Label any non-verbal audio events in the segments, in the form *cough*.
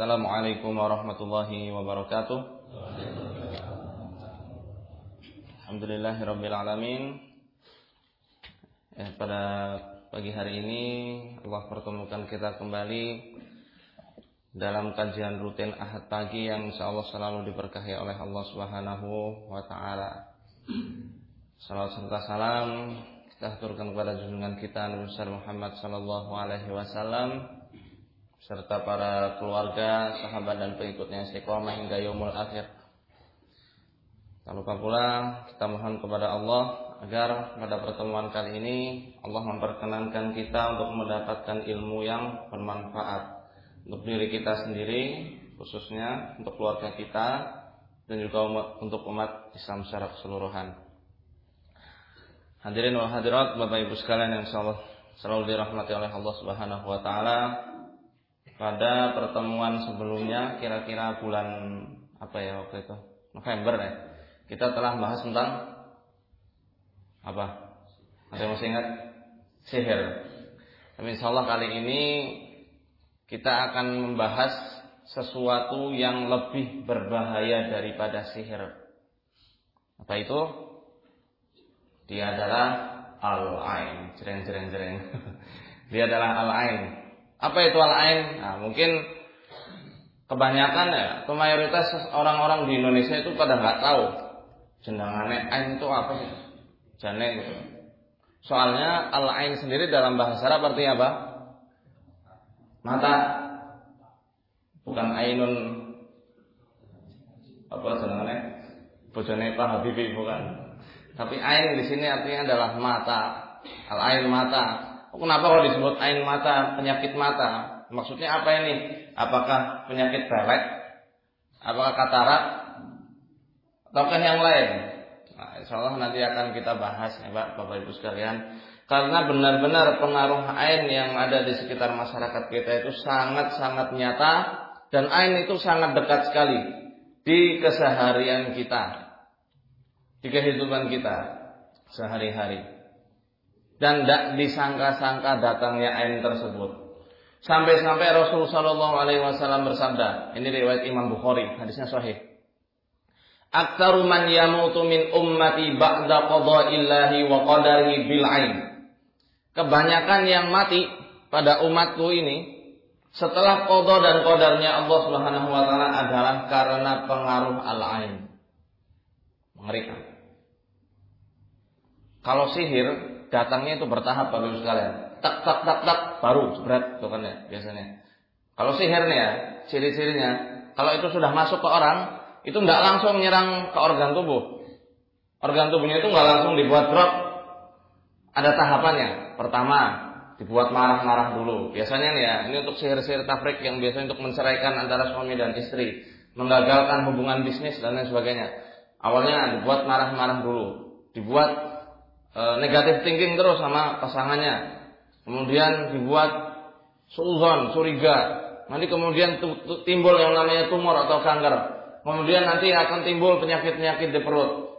Assalamualaikum warahmatullahi wabarakatuh. Alhamdulillahirabbil alamin. Ya, pada pagi hari ini Allah pertemukan kita kembali dalam kajian rutin Ahad pagi yang insyaallah selalu diberkahi oleh Allah Subhanahu wa taala. Salam serta salam kita aturkan kepada junjungan kita Nabi Muhammad sallallahu alaihi wasallam serta para keluarga, sahabat dan pengikutnya istiqomah hingga yaumul akhir. Tak lupa pula kita mohon kepada Allah agar pada pertemuan kali ini Allah memperkenankan kita untuk mendapatkan ilmu yang bermanfaat untuk diri kita sendiri khususnya untuk keluarga kita dan juga untuk umat Islam secara keseluruhan. Hadirin wal hadirat Bapak Ibu sekalian yang insyaallah selalu dirahmati oleh Allah Subhanahu wa taala pada pertemuan sebelumnya kira-kira bulan apa ya waktu itu? November ya. Kita telah bahas tentang apa? Ada yang masih ingat? Sihir tapi insya Allah kali ini kita akan membahas sesuatu yang lebih berbahaya daripada sihir apa itu? Dia adalah al-ain. Jereng jereng jereng *laughs* dia adalah al-ain apa itu al-ain? Nah, mungkin kebanyakan ya, atau mayoritas orang-orang di Indonesia itu pada nggak tahu jenangannya ain itu apa sih? Jane gitu. Soalnya al-ain sendiri dalam bahasa Arab artinya apa? Mata. Bukan ainun apa jenangannya? Bojone Pak Habibie bukan. Tapi ain di sini artinya adalah mata. Al-ain mata. Kenapa kalau disebut ain mata, penyakit mata? Maksudnya apa ini? Apakah penyakit belek? Apakah katarak? Ataukah yang lain? Nah, insya Allah nanti akan kita bahas ya Pak, Bapak Ibu sekalian. Karena benar-benar pengaruh ain yang ada di sekitar masyarakat kita itu sangat-sangat nyata dan ain itu sangat dekat sekali di keseharian kita, di kehidupan kita sehari-hari dan tidak disangka-sangka datangnya ain tersebut. Sampai-sampai Rasul Shallallahu Alaihi Wasallam bersabda, ini riwayat Imam Bukhari, hadisnya sahih. Aktaru man yamutu min ummati ba'da qada'illahi wa qadarihi bil ain. Kebanyakan yang mati pada umatku ini setelah qada dan qadarnya Allah Subhanahu wa taala adalah karena pengaruh al-ain. Mengerikan. Kalau sihir datangnya itu bertahap Ibu sekalian. Tak tak tak tak baru berat tuh kan ya biasanya. Kalau sihir nih ya, ciri-cirinya kalau itu sudah masuk ke orang, itu tidak langsung menyerang ke organ tubuh. Organ tubuhnya itu nggak langsung dibuat drop. Ada tahapannya. Pertama, dibuat marah-marah dulu. Biasanya nih ya, ini untuk sihir-sihir tafrik yang biasanya untuk menceraikan antara suami dan istri, menggagalkan hubungan bisnis dan lain sebagainya. Awalnya dibuat marah-marah dulu, dibuat e, negatif thinking terus sama pasangannya. Kemudian dibuat suzon, curiga. Nanti kemudian timbul yang namanya tumor atau kanker. Kemudian nanti akan timbul penyakit-penyakit di perut.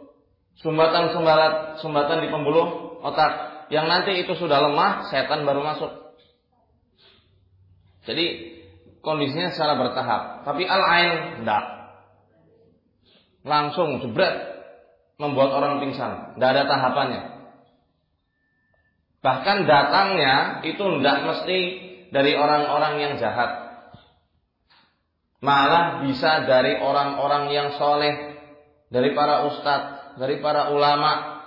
Sumbatan sumbarat, sumbatan di pembuluh otak. Yang nanti itu sudah lemah, setan baru masuk. Jadi kondisinya secara bertahap. Tapi al-ain tidak. Langsung jebret membuat orang pingsan. Tidak ada tahapannya. Bahkan datangnya itu tidak mesti dari orang-orang yang jahat. Malah bisa dari orang-orang yang soleh, dari para ustadz, dari para ulama.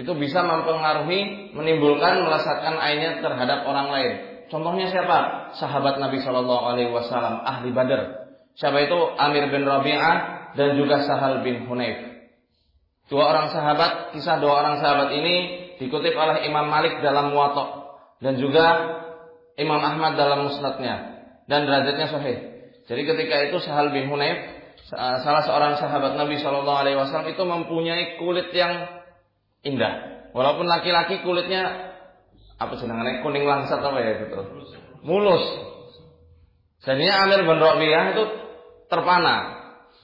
Itu bisa mempengaruhi, menimbulkan, melesatkan ainnya terhadap orang lain. Contohnya siapa? Sahabat Nabi Shallallahu Alaihi Wasallam, ahli Badar. Siapa itu? Amir bin Rabi'ah dan juga Sahal bin Hunayf. Dua orang sahabat, kisah dua orang sahabat ini dikutip oleh Imam Malik dalam Muwatta dan juga Imam Ahmad dalam Musnadnya dan derajatnya sahih. Jadi ketika itu Sahal bin Hunayf salah seorang sahabat Nabi Shallallahu Alaihi Wasallam itu mempunyai kulit yang indah. Walaupun laki-laki kulitnya apa namanya kuning langsat apa ya gitu, mulus. Jadinya Amir bin Rabi'ah itu terpana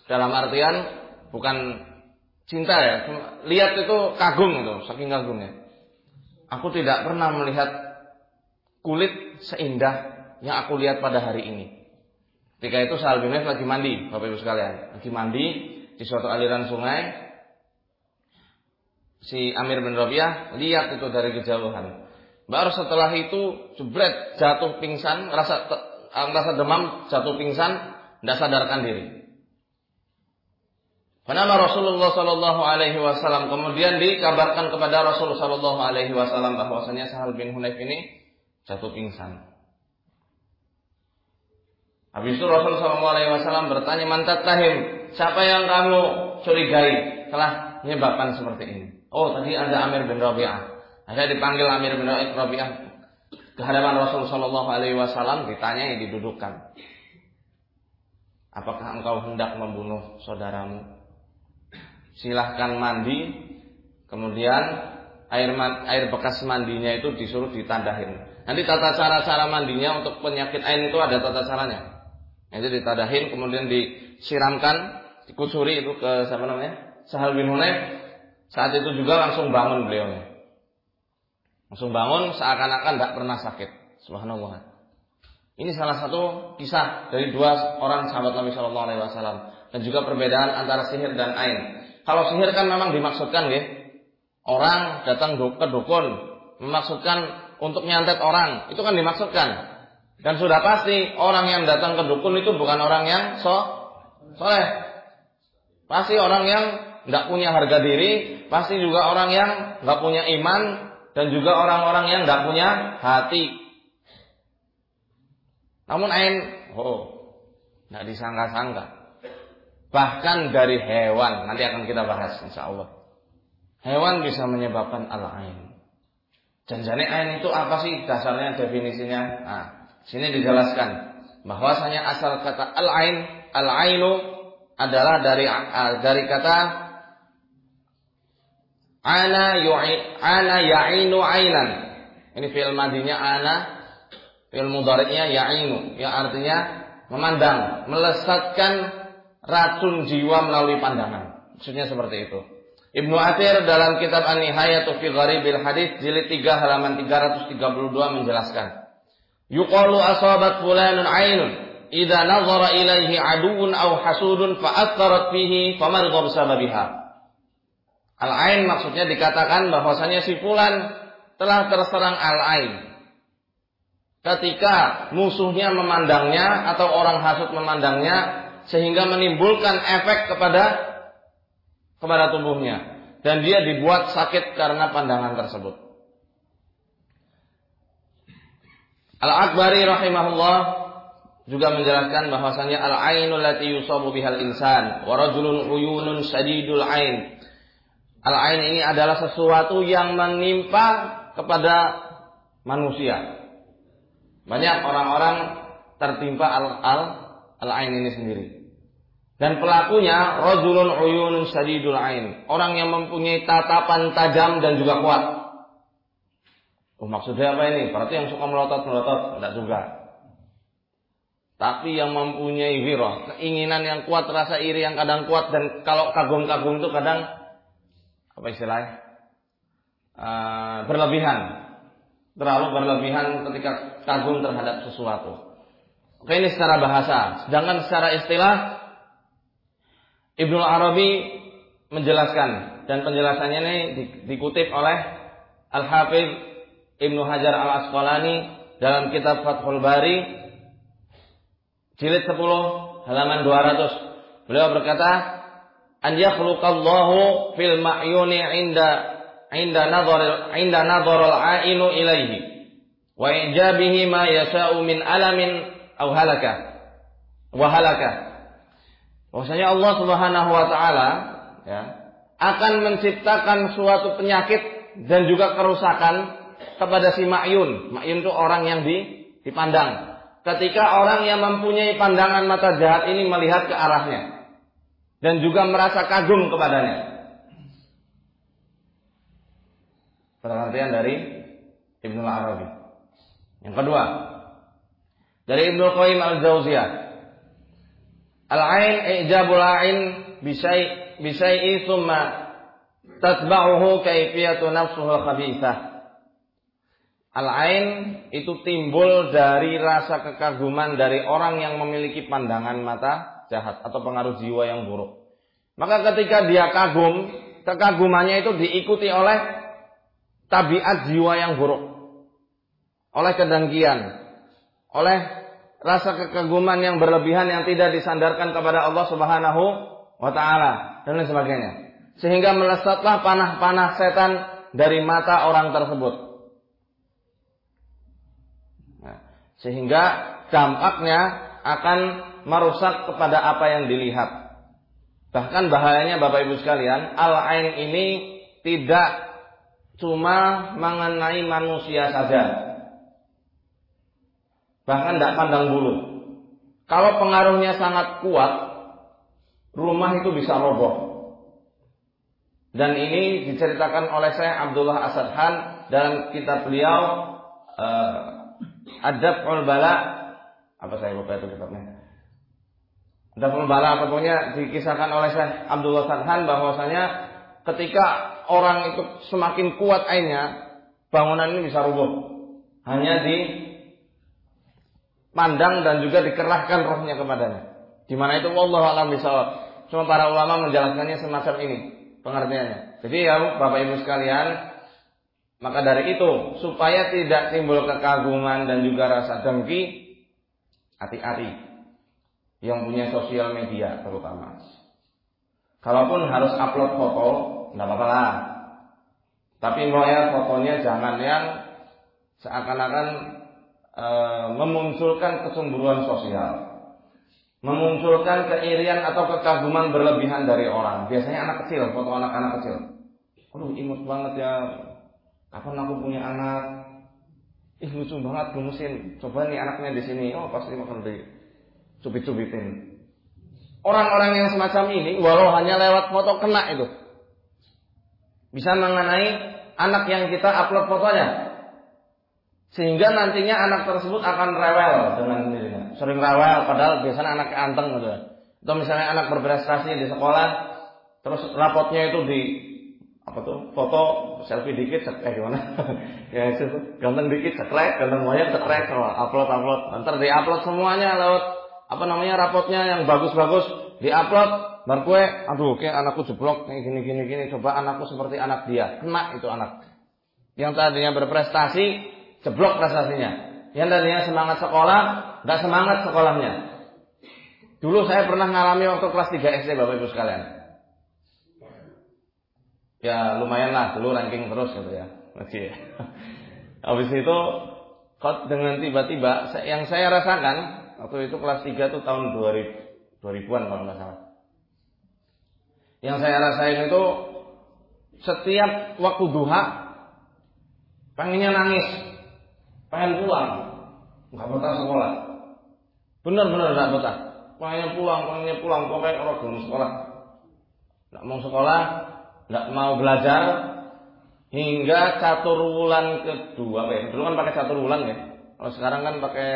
dalam artian bukan cinta ya, lihat itu kagum itu, saking kagumnya. Aku tidak pernah melihat kulit seindah yang aku lihat pada hari ini. Ketika itu Sahal bin lagi mandi, Bapak Ibu sekalian, lagi mandi di suatu aliran sungai. Si Amir bin Rabi'ah lihat itu dari kejauhan. Baru setelah itu jebret jatuh pingsan, rasa rasa demam, jatuh pingsan, tidak sadarkan diri. Kenapa Rasulullah Shallallahu Alaihi Wasallam kemudian dikabarkan kepada Rasulullah Shallallahu Alaihi Wasallam bahwasanya Sahal bin Hunayf ini jatuh pingsan. Habis itu Rasulullah Shallallahu Alaihi Wasallam bertanya mantat tahim siapa yang kamu curigai telah menyebabkan seperti ini? Oh tadi ada Amir bin Rabi'ah. Ada dipanggil Amir bin Rabi'ah ke hadapan Rasulullah Shallallahu Alaihi Wasallam ditanya didudukkan. Apakah engkau hendak membunuh saudaramu? Silahkan mandi, kemudian air air bekas mandinya itu disuruh ditandahin. Nanti tata cara cara mandinya untuk penyakit ain itu ada tata caranya. Nanti ditadahin, kemudian disiramkan, dikusuri itu ke siapa namanya? Sahal bin Hunayf. Saat itu juga langsung bangun beliau. Langsung bangun seakan-akan tidak pernah sakit. Subhanallah. Ini salah satu kisah dari dua orang sahabat Nabi Shallallahu Alaihi Wasallam dan juga perbedaan antara sihir dan ain. Kalau sihir kan memang dimaksudkan ya. Orang datang ke dukun memaksudkan untuk nyantet orang, itu kan dimaksudkan. Dan sudah pasti orang yang datang ke dukun itu bukan orang yang so soleh. Pasti orang yang tidak punya harga diri, pasti juga orang yang nggak punya iman dan juga orang-orang yang nggak punya hati. Namun ain, oh, nggak disangka-sangka. Bahkan dari hewan, nanti akan kita bahas insya Allah. Hewan bisa menyebabkan al-ain. Janjane ain itu apa sih dasarnya definisinya? Nah, sini dijelaskan bahwasanya asal kata al-ain, al-ainu adalah dari dari kata ana yu'i ana ya'inu ainan. Ini fi'il madinya ana, fi'il mudhari'nya ya'inu, yang artinya memandang, melesatkan racun jiwa melalui pandangan. Maksudnya seperti itu. Ibnu Athir dalam kitab An-Nihayatu fi Gharibil Hadis jilid 3 halaman 332 menjelaskan. Yuqalu asabat fulanun ainun idza nazara ilaihi aduun aw hasudun fa athharat fihi famarida bisababiha. Al-ain maksudnya dikatakan bahwasanya si fulan telah terserang al-ain. Ketika musuhnya memandangnya atau orang hasud memandangnya, sehingga menimbulkan efek kepada kepada tubuhnya dan dia dibuat sakit karena pandangan tersebut. Al-Akbari rahimahullah juga menjelaskan bahwasanya al-ainul lati yusabu bihal insan wa rajulun uyunun sadidul ain. Al-ain ini adalah sesuatu yang menimpa kepada manusia. Banyak orang-orang tertimpa al-al al-ain ini sendiri. Dan pelakunya rajulun uyunun sadidul ain, orang yang mempunyai tatapan tajam dan juga kuat. Oh, maksudnya apa ini? Berarti yang suka melotot-melotot, tidak juga. Tapi yang mempunyai wirah, keinginan yang kuat, rasa iri yang kadang kuat dan kalau kagum-kagum itu kadang apa istilahnya? Uh, berlebihan. Terlalu berlebihan ketika kagum terhadap sesuatu. Oke ini secara bahasa. Sedangkan secara istilah Ibnu Arabi menjelaskan dan penjelasannya ini dikutip oleh Al-Hafidh Ibnu Hajar Al-Asqalani dalam kitab Fathul Bari jilid 10 halaman 200. Beliau berkata, "An yakhluqallahu fil ma'yuni 'inda 'inda nadhar 'inda nadhar al-'ainu ilaihi wa ijabihi ma yasha'u min alamin aw halaka wa halaka." Bahwasanya Allah Subhanahu wa taala ya, akan menciptakan suatu penyakit dan juga kerusakan kepada si ma'yun. Ma'yun itu orang yang di, dipandang. Ketika orang yang mempunyai pandangan mata jahat ini melihat ke arahnya dan juga merasa kagum kepadanya. Pengertian dari Ibnu Arabi. Yang kedua, dari Ibnu Qayyim Al-Jauziyah Al-ain ijabul ain bisai bisai thumma tatba'uhu kaifiyatu nafsuhu khabithah. Al-ain itu timbul dari rasa kekaguman dari orang yang memiliki pandangan mata jahat atau pengaruh jiwa yang buruk. Maka ketika dia kagum, kekagumannya itu diikuti oleh tabiat jiwa yang buruk. Oleh kedengkian, oleh rasa kekaguman yang berlebihan yang tidak disandarkan kepada Allah Subhanahu wa taala dan lain sebagainya. Sehingga melesatlah panah-panah setan dari mata orang tersebut. Sehingga dampaknya akan merusak kepada apa yang dilihat. Bahkan bahayanya Bapak Ibu sekalian, al-ain ini tidak cuma mengenai manusia saja. Bahkan tidak pandang bulu. Kalau pengaruhnya sangat kuat, rumah itu bisa roboh. Dan ini diceritakan oleh saya Abdullah Asadhan dalam kitab beliau uh, Adabul Bala apa saya lupa itu kitabnya. Adabul Bala pokoknya dikisahkan oleh Syekh Abdullah Sadhan bahwasanya ketika orang itu semakin kuat ainnya, bangunan ini bisa rubuh. Hanya di pandang dan juga dikerahkan rohnya kepadanya. Di mana itu Allah alam bisa. Cuma para ulama menjelaskannya semacam ini pengertiannya. Jadi ya Bapak Ibu sekalian, maka dari itu, supaya tidak timbul kekaguman dan juga rasa dengki, hati-hati yang punya sosial media terutama. Kalaupun harus upload foto, tidak apa-apa lah. Tapi ya fotonya jangan yang seakan-akan e, memunculkan kecemburuan sosial, memunculkan keirian atau kekaguman berlebihan dari orang. Biasanya anak kecil, foto anak-anak kecil. Aduh imut banget ya Kapan aku punya anak? Ih lucu banget gemusin. Coba nih anaknya di sini. Oh pasti makan di cubit-cubitin. Orang-orang yang semacam ini, walau hanya lewat foto kena itu, bisa mengenai anak yang kita upload fotonya. Sehingga nantinya anak tersebut akan rewel dengan dirinya. Sering rewel, padahal biasanya anak anteng gitu. Atau misalnya anak berprestasi di sekolah, terus rapotnya itu di apa tuh foto selfie dikit ceklek gimana? *laughs* Ya itu ganteng dikit ceklek ganteng moyang ceklek kalau upload upload. Ntar di upload semuanya lewat apa namanya rapotnya yang bagus-bagus di upload baru kue aduh kayak anakku jeblok kayak gini gini gini. Coba anakku seperti anak dia. Kena itu anak. Yang tadinya berprestasi jeblok prestasinya yang tadinya semangat sekolah nggak semangat sekolahnya. Dulu saya pernah ngalami waktu kelas 3 SD bapak ibu sekalian. Ya lumayan lah dulu ranking terus gitu ya. Masih. *laughs* Habis itu dengan tiba-tiba yang saya rasakan waktu itu kelas 3 tuh tahun 2000 2000-an kalau nggak salah. Yang saya rasain itu setiap waktu duha pengennya nangis pengen pulang nggak betah sekolah benar-benar nggak betah pengennya pulang pengennya pulang pokoknya orang dulu sekolah nggak mau sekolah nggak mau belajar hingga catur bulan kedua, ya. Dulu kan pakai catur bulan ya. Kalau sekarang kan pakai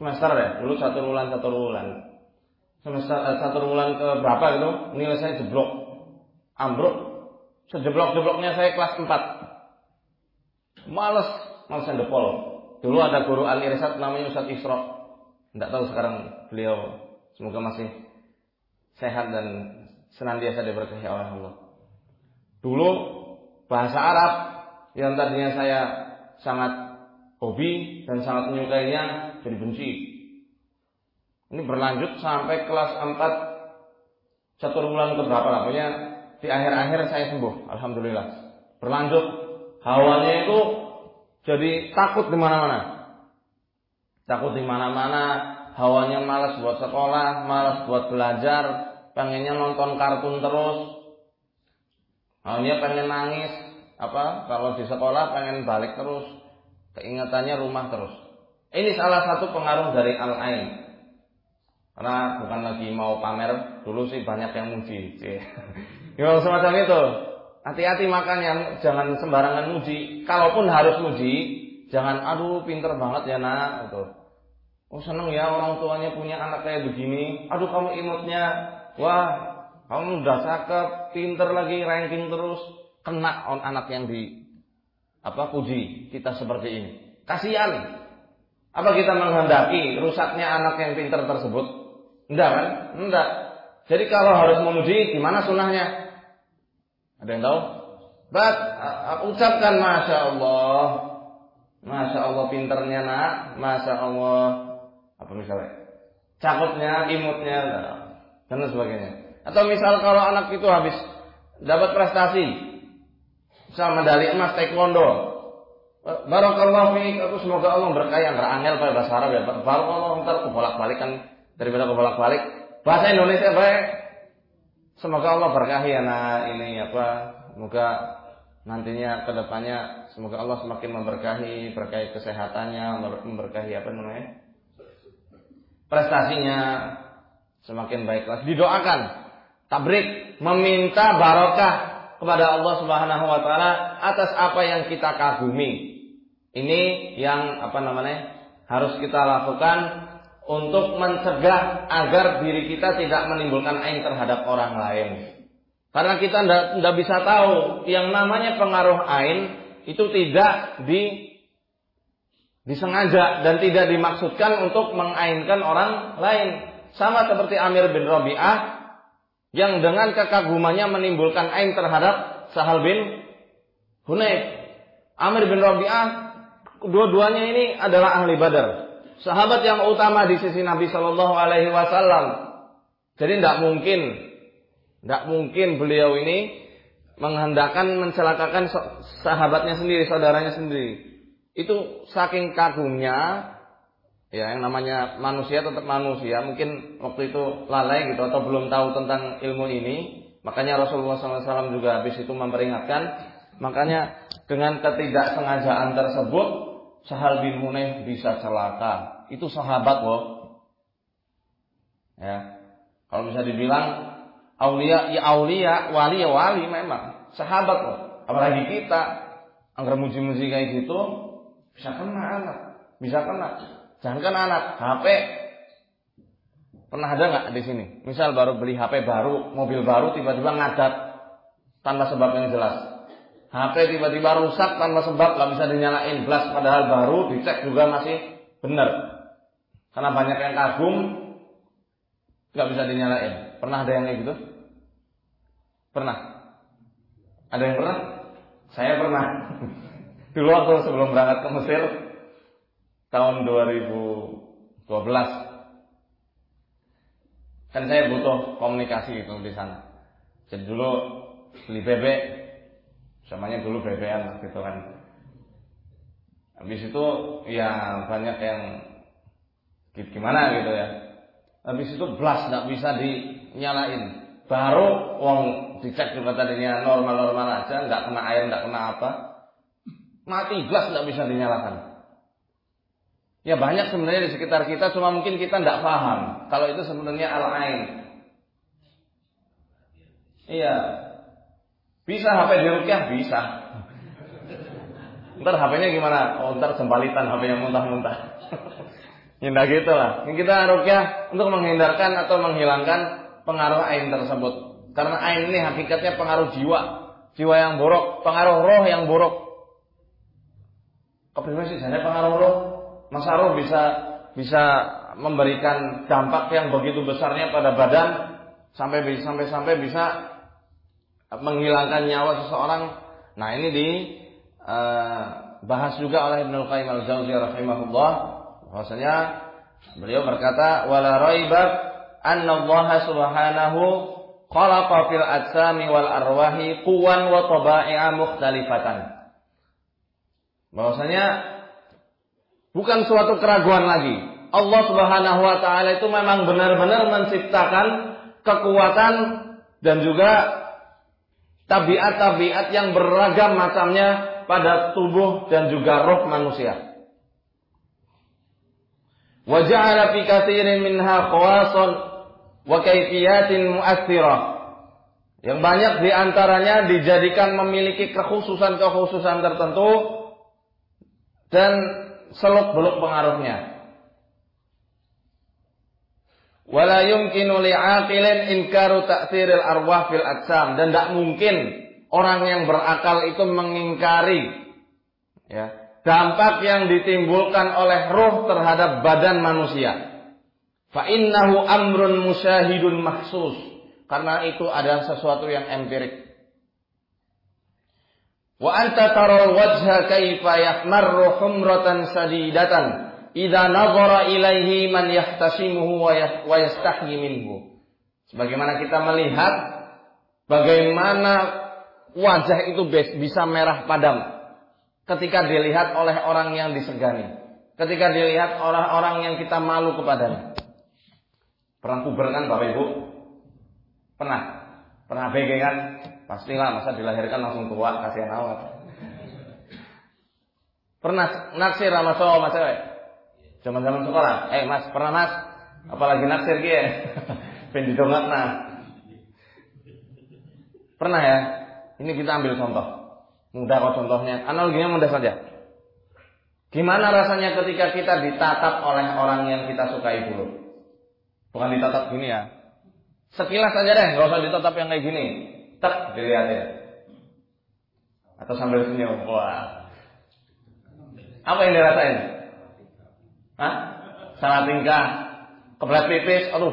semester ya. Dulu catur bulan catur bulan. Semester eh, catur bulan ke berapa gitu? Nilai saya jeblok, ambruk. Sejeblok-jebloknya saya kelas 4 Males, males depol. Dulu ada guru al irsad namanya Ustaz Isra. Tidak tahu sekarang beliau semoga masih sehat dan senantiasa diberkahi oleh Allah. Dulu bahasa Arab yang tadinya saya sangat hobi dan sangat menyukainya jadi benci. Ini berlanjut sampai kelas 4 catur bulan ke berapa lah. Di akhir-akhir saya sembuh. Alhamdulillah. Berlanjut hawanya itu jadi takut di mana-mana. Takut di mana-mana, hawanya malas buat sekolah, malas buat belajar, pengennya nonton kartun terus, Awalnya pengen nangis, apa kalau di sekolah pengen balik terus, keingatannya rumah terus. Ini salah satu pengaruh dari al-ain. Karena bukan lagi mau pamer, dulu sih banyak yang muji. Ya *laughs* semacam itu. Hati-hati makannya, jangan sembarangan muji. Kalaupun harus muji, jangan aduh pinter banget ya nak gitu. Oh seneng ya orang tuanya punya anak kayak begini. Aduh kamu imutnya, wah kamu udah cakep, pinter lagi, ranking terus, kena on anak yang di apa puji kita seperti ini. Kasihan. Apa kita menghendaki rusaknya anak yang pintar tersebut? Enggak kan? Enggak. Jadi kalau harus memuji, gimana sunnahnya? Ada yang tahu? Bat, ucapkan Masya Allah. Masya Allah pinternya nak. Masya Allah. Apa misalnya? Cakupnya, imutnya, dan sebagainya. Atau misal kalau anak itu habis dapat prestasi, misal medali emas taekwondo, Barakallahu fiik, aku semoga Allah berkahi antara angel pada bahasa Arab ya. Barakallahu ntar kebolak balik kan daripada kebolak balik. Bahasa Indonesia baik. Semoga Allah berkahi anak ini apa. Semoga nantinya ke depannya semoga Allah semakin memberkahi, berkahi kesehatannya, memberkahi apa namanya prestasinya semakin baiklah. Didoakan, tabrik, meminta barokah kepada Allah Subhanahu Wa Taala atas apa yang kita kagumi. Ini yang apa namanya harus kita lakukan untuk mencegah agar diri kita tidak menimbulkan ain terhadap orang lain. Karena kita tidak bisa tahu yang namanya pengaruh ain itu tidak di disengaja dan tidak dimaksudkan untuk mengainkan orang lain. Sama seperti Amir bin Rabi'ah yang dengan kekagumannya menimbulkan ain terhadap Sahal bin Hunayf. Amir bin Rabi'ah dua-duanya ini adalah ahli Badar. Sahabat yang utama di sisi Nabi Shallallahu Alaihi Wasallam. Jadi tidak mungkin, tidak mungkin beliau ini menghendakkan mencelakakan sahabatnya sendiri, saudaranya sendiri. Itu saking kagumnya, ya yang namanya manusia tetap manusia. Mungkin waktu itu lalai gitu atau belum tahu tentang ilmu ini. Makanya Rasulullah SAW juga habis itu memperingatkan. Makanya dengan ketidaksengajaan tersebut Sahal bin Hunayf bisa celaka. Itu sahabat loh. Ya. Kalau bisa dibilang aulia ya aulia, wali ya wali memang. Sahabat loh. Apalagi kita anggar muji-muji kayak gitu bisa kena anak, bisa kena. Jangan anak, HP. Pernah ada nggak di sini? Misal baru beli HP baru, mobil baru, tiba-tiba ngadat tanpa sebab yang jelas. HP tiba-tiba rusak tanpa sebab nggak bisa dinyalain belas padahal baru dicek juga masih benar karena banyak yang kagum nggak bisa dinyalain. Pernah ada yang kayak gitu? Pernah? Ada yang pernah? Saya pernah. *laughs* Dulu waktu sebelum berangkat ke Mesir tahun 2012 kan saya butuh komunikasi itu di sana. Jadi dulu beli bebek Samanya dulu bebean gitu kan. Habis itu ya banyak yang gimana gitu ya. Habis itu blas nggak bisa dinyalain. Baru uang dicek juga tadinya normal-normal aja, nggak kena air, nggak kena apa. Mati blas nggak bisa dinyalakan. Ya banyak sebenarnya di sekitar kita, cuma mungkin kita nggak paham kalau itu sebenarnya al-ain. Iya, bisa HP di rukyah? Bisa. Ntar HP-nya gimana? Oh ntar sembalitan HP-nya muntah-muntah. Ya gitu lah. Kita rukyah untuk menghindarkan atau menghilangkan pengaruh ain tersebut. Karena ain ini hakikatnya pengaruh jiwa. Jiwa yang buruk. Pengaruh roh yang buruk. Kepribadian sih pengaruh roh. Masa roh bisa bisa memberikan dampak yang begitu besarnya pada badan sampai sampai sampai bisa menghilangkan nyawa seseorang. Nah, ini dibahas uh, juga oleh Ibnu Qayyim al-Jauziyah rahimahullah bahwasanya beliau berkata wala raiba anna Allah subhanahu khalaqa fil ajsami wal arwahi quwan wa taba'i'a mukhtalifatan. Bahwasanya bukan suatu keraguan lagi. Allah Subhanahu wa taala itu memang benar-benar menciptakan kekuatan dan juga tabiat-tabiat yang beragam macamnya pada tubuh dan juga roh manusia. Fi katsirin minha khawasan wa kaifiyatin mu'athirah. Yang banyak di antaranya dijadikan memiliki kekhususan-kekhususan tertentu dan seluk-beluk pengaruhnya. Wala yumkinu li'aqilin inkaru ta'thiril arwah fil atsam dan tidak mungkin orang yang berakal itu mengingkari Ya, dampak yang ditimbulkan oleh roh terhadap badan manusia. Fa innahu amrun musyahidun maksus. Karena itu adalah sesuatu yang empirik. Wa anta taral wajha kaifa yahmarru humratan sadidatan idza nazara ilaihi man yahtasimuhu wa yastahyi minhu. Sebagaimana kita melihat bagaimana wajah itu bisa merah padam ketika dilihat oleh orang yang disegani, ketika dilihat orang-orang yang kita malu kepadanya. Pernah puber kan Bapak Ibu? Pernah? Pernah BG kan? Pastilah masa dilahirkan langsung tua, kasihan awat. Pernah naksir sama cowok sama cewek? Zaman-zaman sekolah. Eh mas, pernah mas? Apalagi naksir? *laughs* Pengen didongat nah. Pernah ya? Ini kita ambil contoh. Mudah kok contohnya. Analoginya mudah saja. Gimana rasanya ketika kita ditatap oleh orang yang kita sukai dulu? Bukan ditatap gini ya. Sekilas aja deh, nggak usah ditatap yang kayak gini. Dilihat ya. Atau sambil senyum. Wah. Apa yang dirasain? Hah? Salah tingkah, kebelat pipis, aduh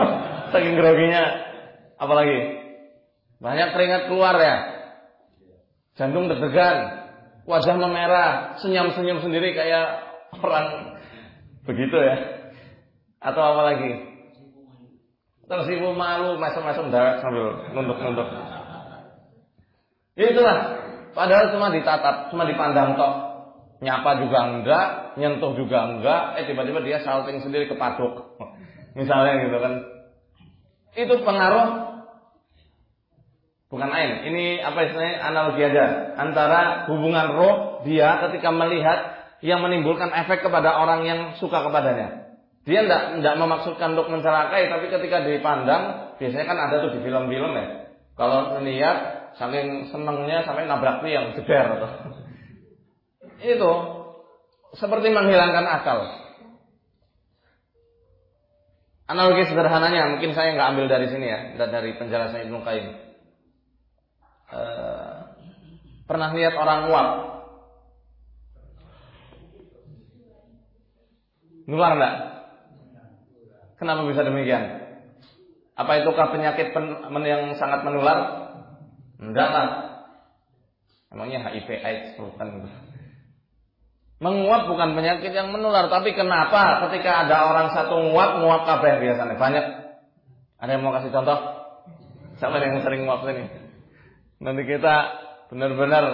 *laughs* saking groginya. Apalagi? Banyak keringat keluar ya. Jantung deg-degan, wajah memerah, senyum-senyum sendiri kayak orang begitu ya. Atau apa lagi? tersipu malu masam-masam darah sambil nunduk-nunduk. Itulah. Padahal cuma ditatap, cuma dipandang tok. Nyapa juga enggak, nyentuh juga enggak, eh tiba-tiba dia salting sendiri ke paduk. Misalnya gitu kan. Itu pengaruh bukan ain. Ini apa istilahnya analogi aja antara hubungan roh dia ketika melihat yang menimbulkan efek kepada orang yang suka kepadanya. Dia tidak tidak memaksudkan untuk mencelakai, tapi ketika dipandang, biasanya kan ada tuh di film-film ya. Kalau melihat saking senengnya sampai nabrak yang jeder atau *laughs* itu seperti menghilangkan akal. Analogi sederhananya, mungkin saya nggak ambil dari sini ya, dari penjelasan Ibnu Qayyim. E, pernah lihat orang nguap? Nular enggak? Kenapa bisa demikian? Apa itukah penyakit yang sangat menular? Enggak lah. Emangnya HIV AIDS bukan Menguap bukan penyakit yang menular, tapi kenapa ketika ada orang satu nguap, nguap kabeh biasanya? Banyak. Ada yang mau kasih contoh? Siapa yang sering nguap ini? Nanti kita benar-benar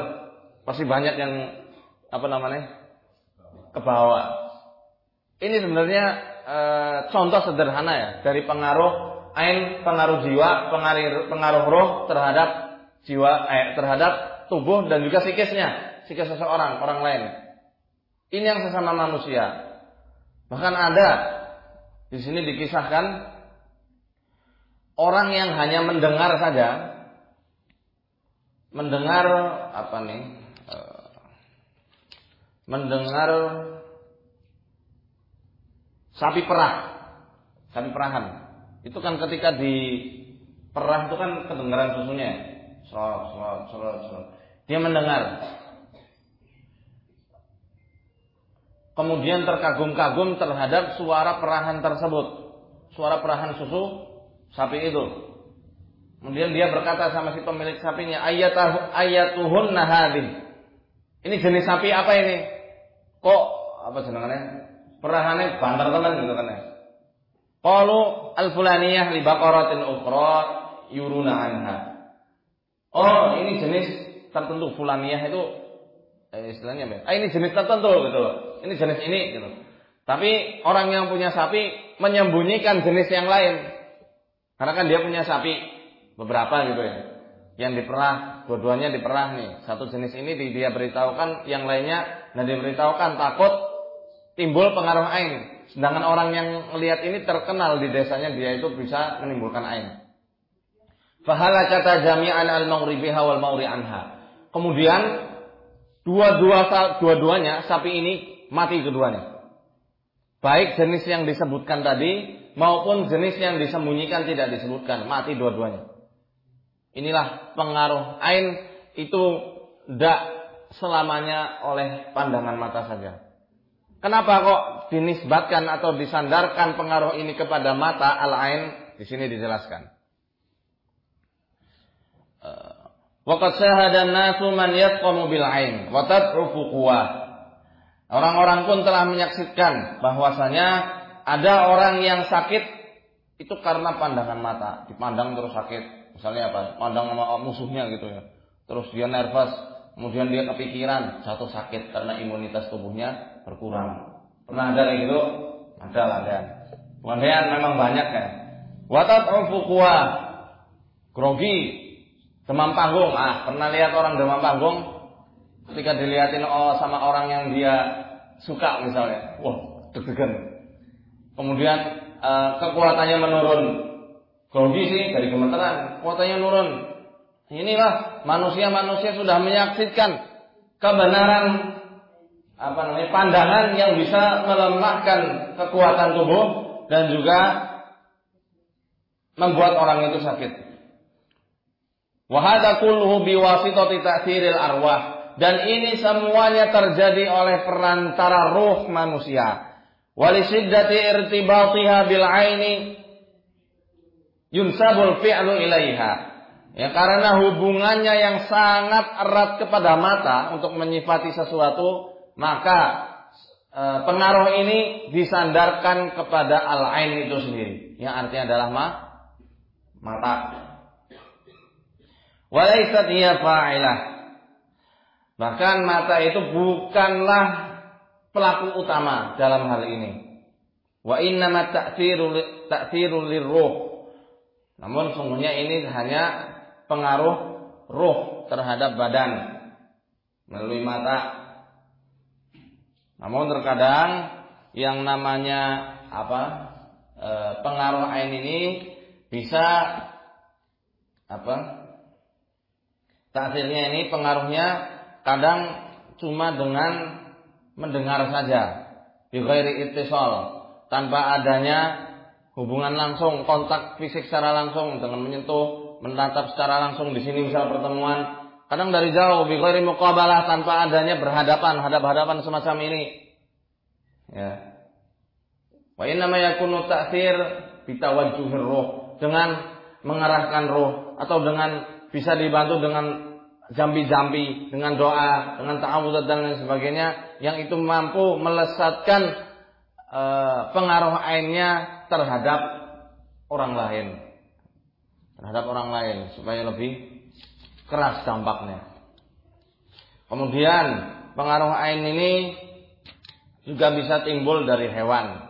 pasti banyak yang apa namanya? ke bawah. Ini sebenarnya e, contoh sederhana ya dari pengaruh ain, pengaruh jiwa, pengaruh pengaruh roh terhadap jiwa eh, terhadap tubuh dan juga psikisnya, psikis seseorang, orang lain. Ini yang sesama manusia. Bahkan ada di sini dikisahkan orang yang hanya mendengar saja mendengar apa nih? Eh, mendengar sapi perah, sapi perahan. Itu kan ketika di perah itu kan kedengaran susunya, serot, serot, serot, serot. Dia mendengar. Kemudian terkagum-kagum terhadap suara perahan tersebut, suara perahan susu sapi itu. Kemudian dia berkata sama si pemilik sapinya, ayatuh ayatuhun nahadin. Ini jenis sapi apa ini? Kok apa jenengannya? perahane banter tenan gitu kan ya. Qalu al-fulaniyah li baqaratin yuruna anha. Oh, ini jenis tertentu fulaniyah itu eh, istilahnya apa? Ah, ini jenis tertentu gitu Ini jenis ini gitu. Tapi orang yang punya sapi menyembunyikan jenis yang lain. Karena kan dia punya sapi beberapa gitu ya. Yang diperah, dua-duanya diperah nih. Satu jenis ini dia beritahukan, yang lainnya dan diberitahukan takut timbul pengaruh ain. Sedangkan orang yang melihat ini terkenal di desanya dia itu bisa menimbulkan ain. Fahala kata jami'an al maghribiha wal maghri anha. Kemudian dua-dua dua-duanya sapi ini mati keduanya. Baik jenis yang disebutkan tadi maupun jenis yang disembunyikan tidak disebutkan, mati dua-duanya. Inilah pengaruh ain itu tidak selamanya oleh pandangan mata saja. Kenapa kok dinisbatkan atau disandarkan pengaruh ini kepada mata al-ain? Di sini dijelaskan. Eh, Waqad syahada nasu man yatqamu bil ain wa tad'ufu Orang-orang pun telah menyaksikan bahwasanya ada orang yang sakit itu karena pandangan mata, dipandang terus sakit. Misalnya apa? Pandang sama musuhnya gitu ya. Terus dia nervous, kemudian dia kepikiran, jatuh sakit karena imunitas tubuhnya berkurang. Pernah ada kayak gitu? Ada lah kan. Bukan memang banyak kan. Watat kuwa grogi, demam panggung. Ah, pernah lihat orang demam panggung? Ketika dilihatin oh sama orang yang dia suka misalnya, wah deg-degan. Kemudian uh, kekuatannya menurun. Sih dari gemeteran, kekuatannya menurun. Inilah manusia-manusia sudah menyaksikan kebenaran apa namanya pandangan yang bisa melemahkan kekuatan tubuh dan juga membuat orang itu sakit. Wahada kulluhu biwasitati ta'thiril arwah dan ini semuanya terjadi oleh perantara ruh manusia. Walisiddati irtibatiha bil aini yunsabul fi'lu ilaiha. Ya karena hubungannya yang sangat erat kepada mata untuk menyifati sesuatu maka e, pengaruh ini disandarkan kepada al-ain itu sendiri yang artinya adalah ma, mata. Walaisat hiya fa'ilah. Bahkan mata itu bukanlah pelaku utama dalam hal ini. Wa innama ta'thiru ta'thiru lirruh. Namun sungguhnya ini hanya pengaruh ruh terhadap badan. Melalui mata. Namun terkadang yang namanya apa e, pengaruh ain ini bisa apa taksirnya ini pengaruhnya kadang cuma dengan mendengar saja. Bighairi ittisal. Tanpa adanya hubungan langsung kontak fisik secara langsung dengan menyentuh menatap secara langsung di sini misal pertemuan Kadang dari jauh bi ghairi muqabalah tanpa adanya berhadapan, hadap-hadapan semacam ini. Ya. Wa inna ma yakunu ta'thir bitawajjuhir ruh dengan mengarahkan roh atau dengan bisa dibantu dengan jambi-jambi, dengan doa, dengan ta'awudz dan lain sebagainya yang itu mampu melesatkan e, pengaruh ainnya terhadap orang lain. Terhadap orang lain supaya lebih keras dampaknya. Kemudian pengaruh ain ini juga bisa timbul dari hewan.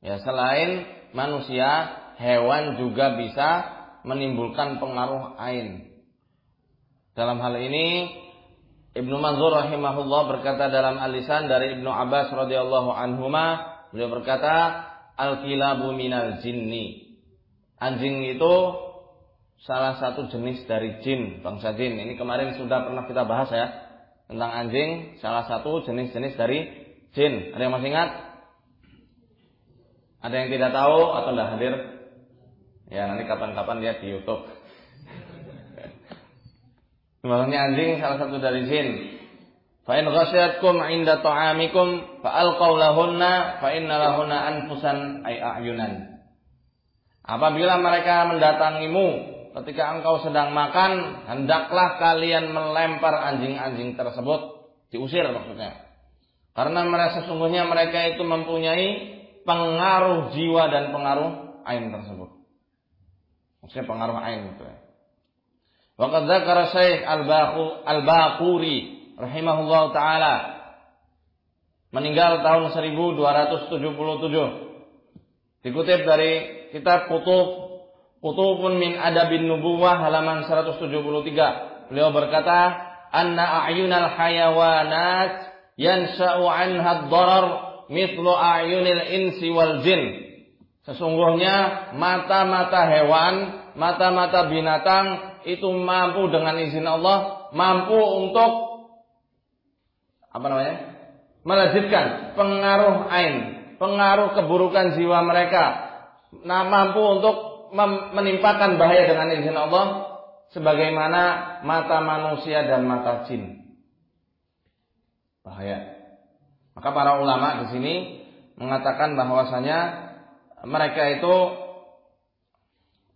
Ya, selain manusia, hewan juga bisa menimbulkan pengaruh ain. Dalam hal ini Ibnu Manzur rahimahullah berkata dalam alisan dari Ibnu Abbas radhiyallahu anhuma, beliau berkata, "Al-kilabu minal jinni." Anjing itu salah satu jenis dari jin, bangsa jin. Ini kemarin sudah pernah kita bahas ya tentang anjing, salah satu jenis-jenis dari jin. Ada yang masih ingat? Ada yang tidak tahu atau tidak hadir? Ya nanti kapan-kapan lihat di YouTube. *laughs* Maksudnya anjing salah satu dari jin. Fa in ghasyatkum 'inda ta'amikum fa alqaw lahunna fa inna lahunna anfusan ay a'yunan. Apabila mereka mendatangimu ketika engkau sedang makan, hendaklah kalian melempar anjing-anjing tersebut, diusir maksudnya. Karena mereka sesungguhnya mereka itu mempunyai pengaruh jiwa dan pengaruh ain tersebut. Maksudnya pengaruh ain itu ya. Waqad dzakara Syekh Al-Baquri rahimahullah taala meninggal tahun 1277. Dikutip dari kitab Kutub Kutubun min adabin nubuwah halaman 173. Beliau berkata, "Anna a'yunal hayawanat yansha'u 'anha ad-darar mithlu a'yunil insi wal jin." Sesungguhnya mata-mata hewan, mata-mata binatang itu mampu dengan izin Allah mampu untuk apa namanya? melazimkan pengaruh ain, pengaruh keburukan jiwa mereka. Nah, mampu untuk menimpakan bahaya dengan izin Allah sebagaimana mata manusia dan mata jin. Bahaya. Maka para ulama di sini mengatakan bahwasanya mereka itu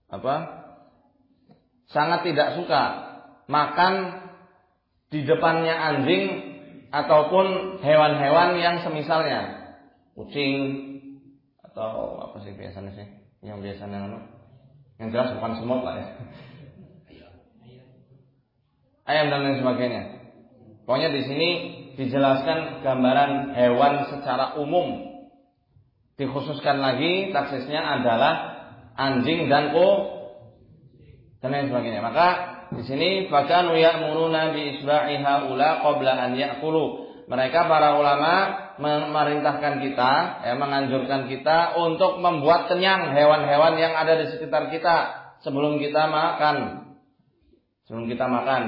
apa? sangat tidak suka makan di depannya anjing ataupun hewan-hewan yang semisalnya. Kucing atau apa sih biasanya sih? Yang biasanya yang jelas bukan semut lah ya. Ayam dan lain sebagainya. Pokoknya di sini dijelaskan gambaran hewan secara umum. Dikhususkan lagi taksisnya adalah anjing dan ko dan lain sebagainya. Maka di sini fakanu ya'muruna bi isba'i haula qabla an ya'kulu. Mereka para ulama memerintahkan kita, ya, menganjurkan kita untuk membuat kenyang hewan-hewan yang ada di sekitar kita sebelum kita makan. Sebelum kita makan.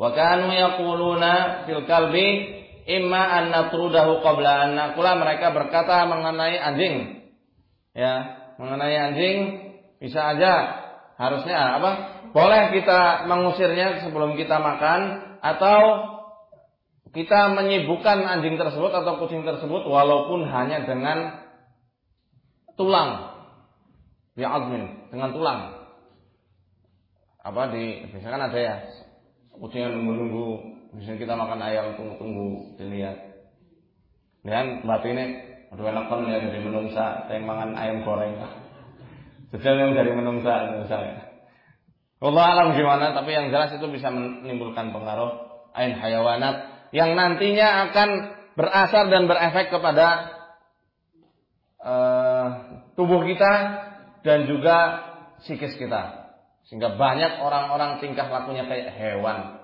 Wa kanu yaquluna fil kalbi imma an natrudahu qabla an nakula mereka berkata mengenai anjing ya mengenai anjing bisa aja harusnya apa boleh kita mengusirnya sebelum kita makan atau kita menyibukkan anjing tersebut atau kucing tersebut walaupun hanya dengan tulang ya admin dengan tulang apa di biasanya kan ada ya kucing yang nunggu-nunggu Misalnya kita makan ayam tunggu-tunggu dilihat. Dan batin ini aduh enak kan ya dari menungsa, saya makan ayam goreng. *laughs* Sejauh yang dari menungsa misalnya. Allah alam gimana, tapi yang jelas itu bisa menimbulkan pengaruh ain hayawanat yang nantinya akan berasar dan berefek kepada uh, tubuh kita dan juga psikis kita. Sehingga banyak orang-orang tingkah lakunya kayak hewan.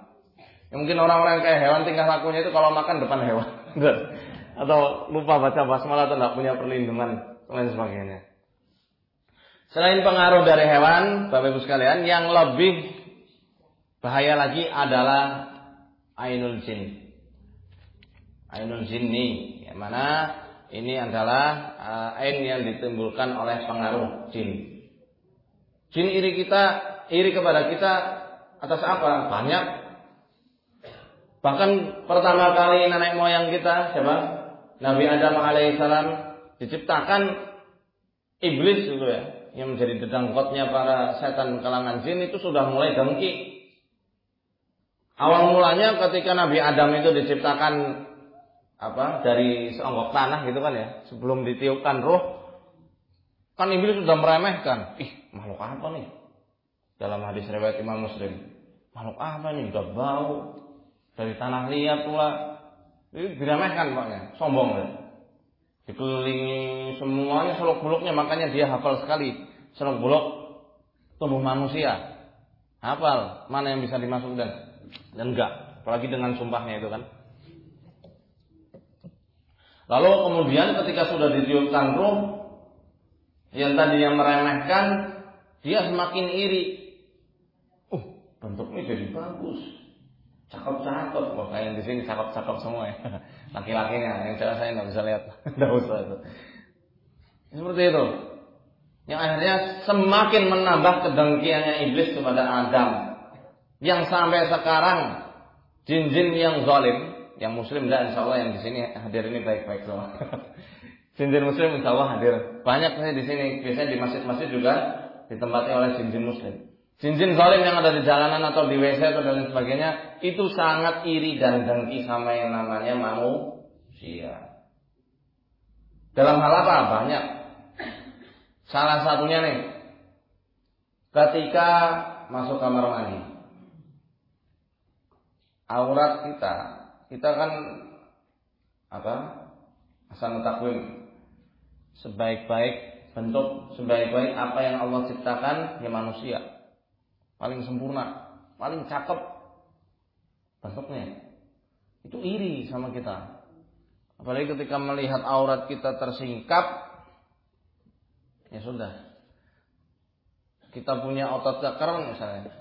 Ya, mungkin orang-orang kayak hewan tingkah lakunya itu kalau makan depan hewan. *laughs* atau lupa baca basmalah atau tidak punya perlindungan dan sebagainya. Selain pengaruh dari hewan, Bapak Ibu sekalian, yang lebih bahaya lagi adalah ainul jin. Ainul jinni, yang mana ini adalah uh, ain yang ditimbulkan oleh pengaruh jin. Jin iri kita, iri kepada kita atas apa? Banyak Bahkan pertama kali nenek moyang kita siapa? Nabi Adam alaihissalam diciptakan iblis dulu ya, yang menjadi dedangkotnya para setan kalangan jin itu sudah mulai dengki. Awal mulanya ketika Nabi Adam itu diciptakan apa dari seonggok tanah gitu kan ya, sebelum ditiupkan roh, kan iblis sudah meremehkan. Ih, makhluk apa nih? Dalam hadis riwayat Imam Muslim, makhluk apa nih? Udah bau, dari tanah liat pula itu diremehkan pokoknya sombong ya. dikelilingi semuanya seluk beluknya makanya dia hafal sekali seluk beluk tubuh manusia. Hafal mana yang bisa dimasuk dan dan enggak. Apalagi dengan sumpahnya itu kan. Lalu kemudian ketika sudah ditiupkan ruh yang tadi yang meremehkan dia semakin iri. Uh bentuknya jadi bagus. Cakep-cakep. Kok kayak di sini cakep-cakep semua ya. *laughs* Laki-lakinya yang cewek saya nggak bisa lihat. *laughs* Nggak usah itu. Seperti itu yang akhirnya semakin menambah kedengkiannya iblis kepada Adam yang sampai sekarang jin-jin yang zalim yang muslim dan insya Allah yang di sini hadir ini baik-baik semua *laughs* jin-jin muslim insya Allah hadir banyak saya di sini biasanya di masjid-masjid juga ditempati oleh jin-jin muslim Jin-jin zalim yang ada di jalanan atau di WC atau dan sebagainya itu sangat iri dan dengki sama yang namanya manusia. Dalam hal apa? Banyak. Salah satunya nih, ketika masuk kamar mandi, aurat kita, kita kan apa? Asal takwim sebaik-baik bentuk sebaik-baik apa yang Allah ciptakan ya manusia paling sempurna, paling cakep bentuknya. Itu iri sama kita. Apalagi ketika melihat aurat kita tersingkap, ya sudah. Kita punya otot cakar misalnya,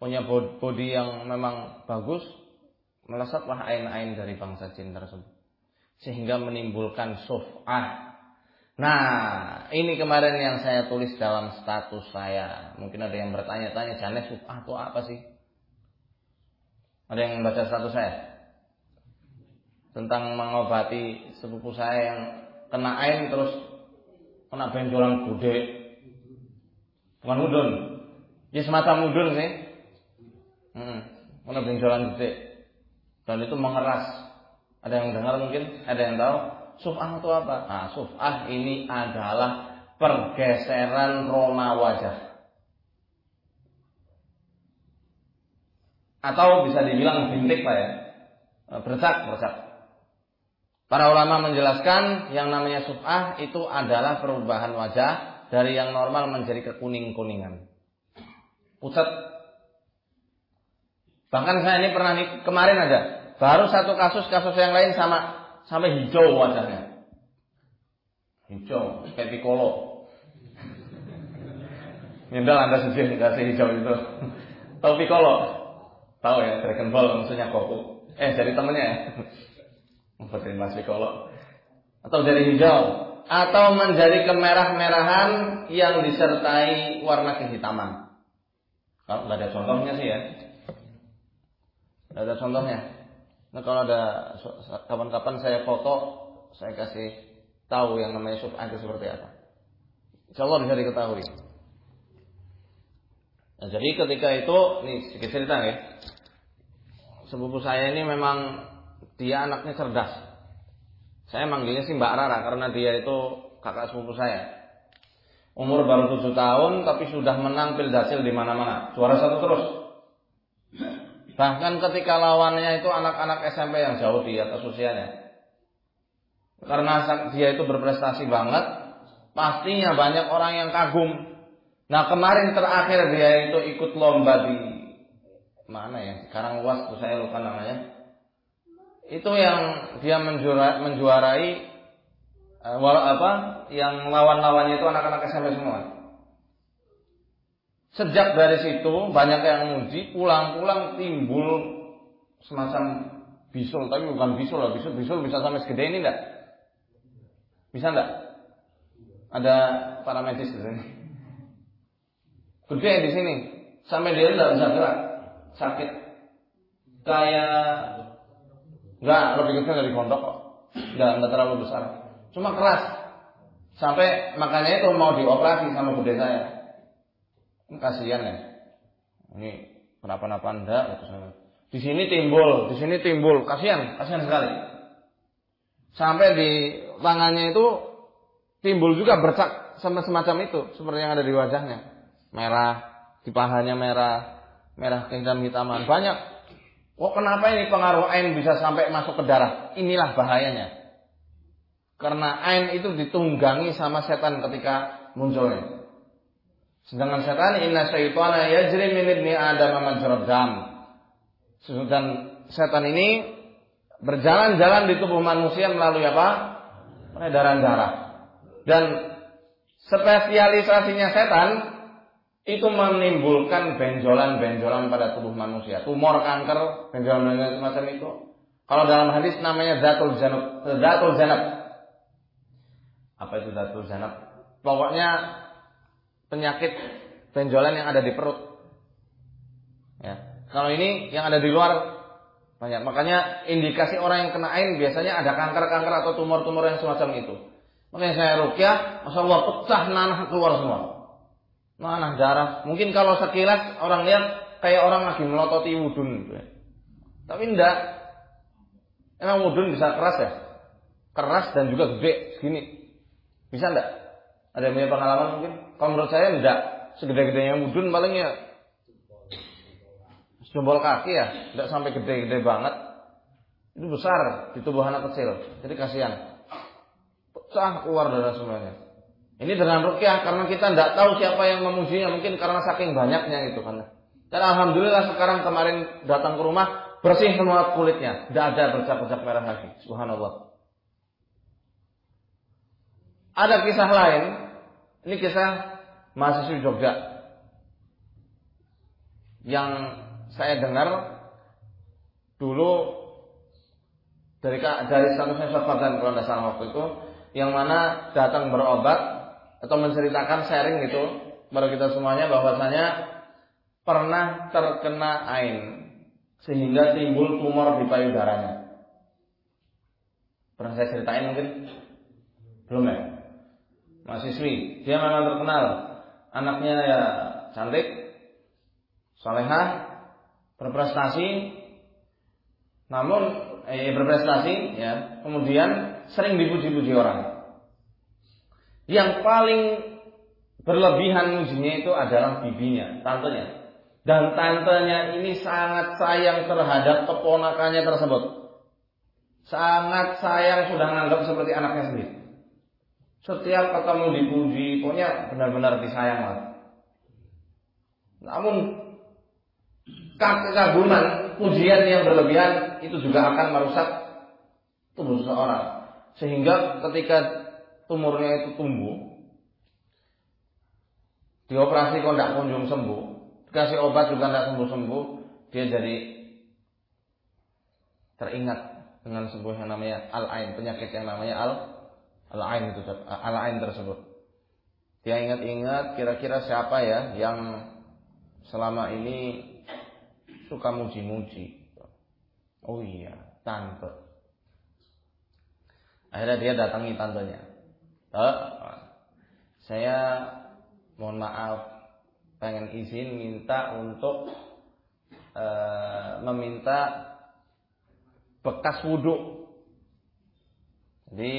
punya body yang memang bagus, melesatlah ain-ain dari bangsa jin tersebut. Sehingga menimbulkan suf'ah. Nah, ini kemarin yang saya tulis dalam status saya. Mungkin ada yang bertanya-tanya, Janes subah itu apa sih? Ada yang baca status saya? Tentang mengobati sepupu saya yang kena air terus kena benjolan gede. Bukan mudun. Ya semacam mudun sih. Hmm, kena benjolan. Dan itu mengeras. Ada yang dengar mungkin? Ada yang tahu? Suf'ah itu apa? Nah, suf'ah ini adalah pergeseran rona wajah. Atau bisa dibilang bintik pak ya. Bersak, bersak. Para ulama menjelaskan yang namanya suf'ah itu adalah perubahan wajah dari yang normal menjadi kekuning-kuningan. Pucat. Bahkan saya ini pernah kemarin ada. Baru satu kasus, kasus yang lain sama sampai hijau wajahnya. Hijau, kayak piccolo. Nyendal anda sendiri dikasih hijau itu. Tahu piccolo? Tahu ya, Dragon Ball maksudnya Goku. Eh, jadi temennya ya. Seperti Mas Piccolo. Atau jadi hijau. Atau menjadi kemerah-merahan yang disertai warna kehitaman. Kalau nggak ada contohnya sih ya. Nggak ada contohnya. Nah kalau ada kapan-kapan saya foto, saya kasih tahu yang namanya subhan itu seperti apa. Insya bisa diketahui. Nah, jadi ketika itu, nih sedikit cerita ya. Sepupu saya ini memang dia anaknya cerdas. Saya manggilnya sih Mbak Rara karena dia itu kakak sepupu saya. Umur baru tujuh tahun tapi sudah menang pildasil di mana-mana. Suara satu terus. Bahkan ketika lawannya itu anak-anak SMP yang jauh di atas usianya. Karena dia itu berprestasi banget, pastinya banyak orang yang kagum. Nah kemarin terakhir dia itu ikut lomba di mana ya? Sekarang luas tuh saya lupa namanya. Itu yang dia menjuara, menjuarai uh, apa? Yang lawan-lawannya itu anak-anak SMP semua. Sejak dari situ banyak yang muji, pulang-pulang timbul semacam bisul, tapi bukan bisul lah, bisul bisul bisa sampai segede ini enggak? Bisa enggak? Ada para medis di sini. Gede di sini, sampai dia enggak bisa gerak, sakit. Kayak enggak lebih kecil dari kondok kok, enggak enggak terlalu besar, cuma keras. Sampai makanya itu mau dioperasi sama bude saya kasihan ya. Ini kenapa-napa enggak Di sini timbul, di sini timbul, kasihan, kasihan sekali. Sampai di tangannya itu timbul juga bercak sama semacam itu, seperti yang ada di wajahnya. Merah, di pahanya merah, merah kehitam hitaman banyak. Oh kenapa ini pengaruh ain bisa sampai masuk ke darah? Inilah bahayanya. Karena ain itu ditunggangi sama setan ketika munculnya. Sedangkan setan inna syaitana yajri min ibni adam majrad dam. Dan setan ini berjalan-jalan di tubuh manusia melalui apa? Peredaran darah. Dan spesialisasinya setan itu menimbulkan benjolan-benjolan pada tubuh manusia. Tumor, kanker, benjolan-benjolan semacam itu. Kalau dalam hadis namanya zatul zanab. Zatul zanab. Apa itu zatul zanab? Pokoknya penyakit benjolan yang ada di perut. Ya. Kalau ini yang ada di luar banyak. Makanya indikasi orang yang kena ain biasanya ada kanker-kanker atau tumor-tumor yang semacam itu. Makanya saya rukyah, masya Allah pecah nanah keluar semua. Nanah darah. Mungkin kalau sekilas orang lihat kayak orang lagi melototi wudun. Gitu. Tapi enggak. Emang wudun bisa keras ya? Keras dan juga gede segini. Bisa enggak? Ada yang punya pengalaman mungkin? Kalau menurut saya enggak. Segede-gedenya mudun paling ya jempol kaki ya, enggak sampai gede-gede banget. Itu besar di tubuh anak kecil. Jadi kasihan. Pecah keluar darah semuanya. Ini dengan rukyah karena kita tidak tahu siapa yang memujinya mungkin karena saking banyaknya gitu kan. Dan alhamdulillah sekarang kemarin datang ke rumah bersih semua kulitnya, tidak ada bercak-bercak merah lagi. Subhanallah. Ada kisah lain, ini kisah mahasiswa Jogja yang saya dengar dulu dari dari statusnya Ustaz dan kalau tidak salah waktu itu yang mana datang berobat atau menceritakan sharing gitu pada kita semuanya bahwasanya pernah terkena ain sehingga timbul tumor di payudaranya. Pernah saya ceritain mungkin? Belum ya? Mahasiswi, dia memang terkenal. Anaknya ya cantik, solehah, berprestasi, namun eh, berprestasi ya, kemudian sering dipuji-puji orang. Yang paling berlebihan mujinya itu adalah bibinya, tantenya. Dan tantenya ini sangat sayang terhadap keponakannya tersebut. Sangat sayang sudah menganggap seperti anaknya sendiri. Setiap ketemu dipuji, pokoknya benar-benar disayang lah. Namun kekaguman, pujian yang berlebihan itu juga akan merusak tubuh seseorang. Sehingga ketika tumornya itu tumbuh, dioperasi kok tidak kunjung sembuh, dikasih obat juga tidak sembuh-sembuh, dia jadi teringat dengan sebuah yang namanya al-ain, penyakit yang namanya al al-ain itu al-ain tersebut. Dia ingat-ingat kira-kira siapa ya yang selama ini suka muji-muji. Oh iya, tante. Akhirnya dia datangi tantenya. Eh, saya mohon maaf, pengen izin minta untuk e, meminta bekas wudhu. Jadi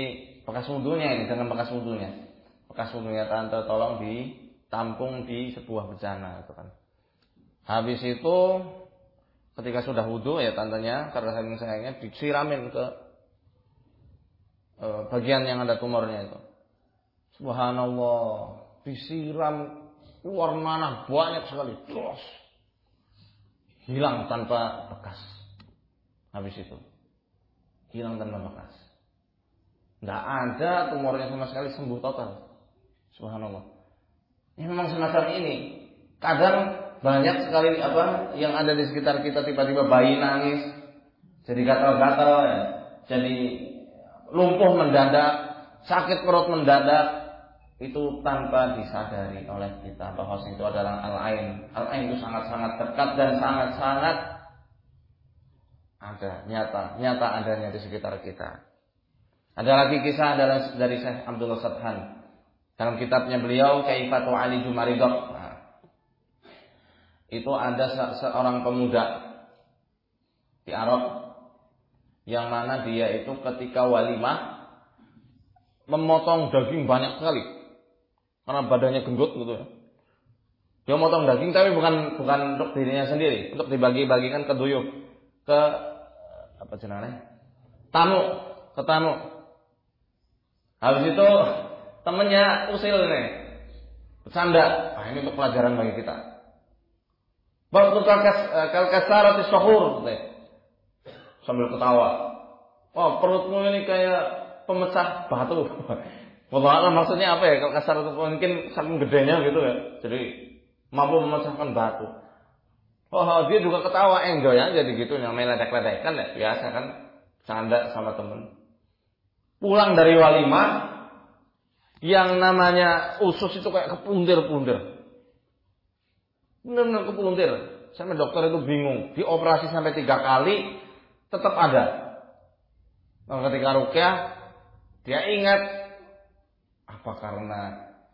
bekas wudhunya ini dengan bekas wudhunya. Bekas wudhunya tante tolong ditampung di sebuah bejana itu kan. Habis itu ketika sudah wudhu ya tantenya karena saking sayangnya disiramin ke e, bagian yang ada tumornya itu. Subhanallah, disiram warna banyak sekali, terus hilang tanpa bekas. Habis itu hilang tanpa bekas. Tidak ada tumornya sama sekali sembuh total. Subhanallah. Ini memang semacam ini. Kadang banyak sekali apa yang ada di sekitar kita tiba-tiba bayi nangis, jadi gatal-gatal, ya. jadi lumpuh mendadak, sakit perut mendadak, itu tanpa disadari oleh kita bahwa itu adalah al-ain. Al-ain itu sangat-sangat dekat dan sangat-sangat ada nyata, nyata adanya di sekitar kita. Ada lagi kisah adalah dari Syekh Abdullah Sadhan dalam kitabnya beliau Kaifatu Ali Jumaridok itu ada seorang pemuda di Arab yang mana dia itu ketika walimah memotong daging banyak sekali karena badannya gendut gitu ya. Dia memotong daging tapi bukan bukan untuk dirinya sendiri, untuk dibagi-bagikan ke duyuk, ke apa jenenge? Tamu, ke tamu. Habis itu temennya usil nih. Bercanda. Nah, ini untuk pelajaran bagi kita. Waktu kalkasarat sahur sambil ketawa. Oh perutmu ini kayak pemecah batu. *laughs* Wallah maksudnya apa ya? Kalau kasar itu mungkin saking gedenya gitu ya. Jadi mampu memecahkan batu. Oh dia juga ketawa enjoy ya jadi gitu namanya ledek-ledekan ya biasa kan canda sama temen. Pulang dari walimah yang namanya usus itu kayak kepuntir-puntir. Benar-benar kepeluntir. Sampai dokter itu bingung. Dioperasi sampai tiga kali, tetap ada. Nah, ketika rukyah, dia ingat, apa karena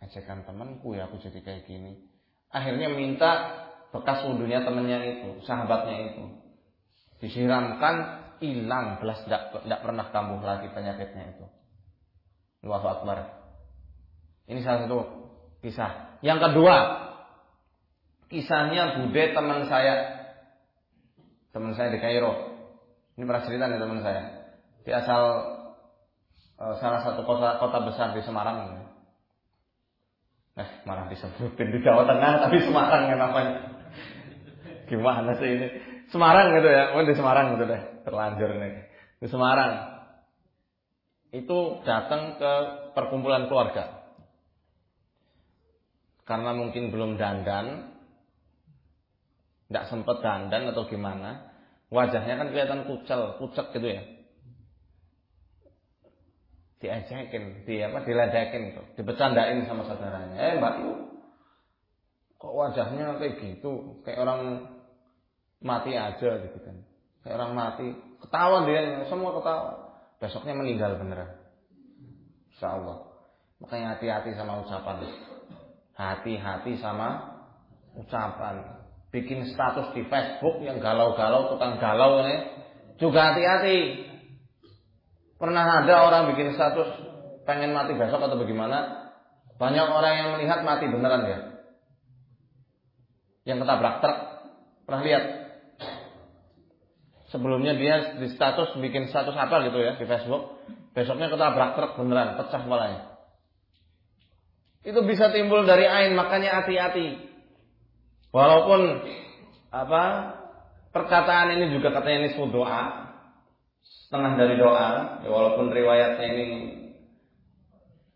ejekan temanku ya aku jadi kayak gini. Akhirnya minta bekas wudhunya temennya itu, sahabatnya itu. Disiramkan, hilang, belas tidak pernah kambuh lagi penyakitnya itu. Allahu Akbar. Ini salah satu kisah. Yang kedua, Kisahnya Bude teman saya. Teman saya di Kairo. Ini pernah cerita nih teman saya. Di asal salah satu kota kota besar di Semarang. Eh, malah disebutin di Jawa Tengah tapi Semarang ya namanya. Gimana sih ini? Semarang gitu ya. Oh di Semarang gitu deh. Terlanjur nih. Di Semarang. Itu datang ke perkumpulan keluarga. Karena mungkin belum dandan, nggak sempet dandan atau gimana, wajahnya kan kelihatan kucel, pucet gitu ya. Diajakin, di apa diledekin tuh, dibecandain sama saudaranya. Eh Mbak Yu, kok wajahnya kayak gitu, kayak orang mati aja gitu kan. Kayak orang mati, ketawa dia, semua ketawa. Besoknya meninggal beneran. Insya Allah. Makanya hati-hati sama ucapan. Hati-hati sama ucapan. Bikin status di Facebook yang galau-galau, tukang galau ini. Juga hati-hati. Pernah ada orang bikin status pengen mati besok atau bagaimana? Banyak orang yang melihat mati beneran ya. Yang ketabrak truk. Pernah lihat? Sebelumnya dia di status bikin status apa gitu ya di Facebook. Besoknya ketabrak truk beneran, pecah kepalanya. Itu bisa timbul dari ain, makanya hati-hati. Walaupun apa perkataan ini juga katanya ini doa, setengah dari doa, ya walaupun riwayatnya ini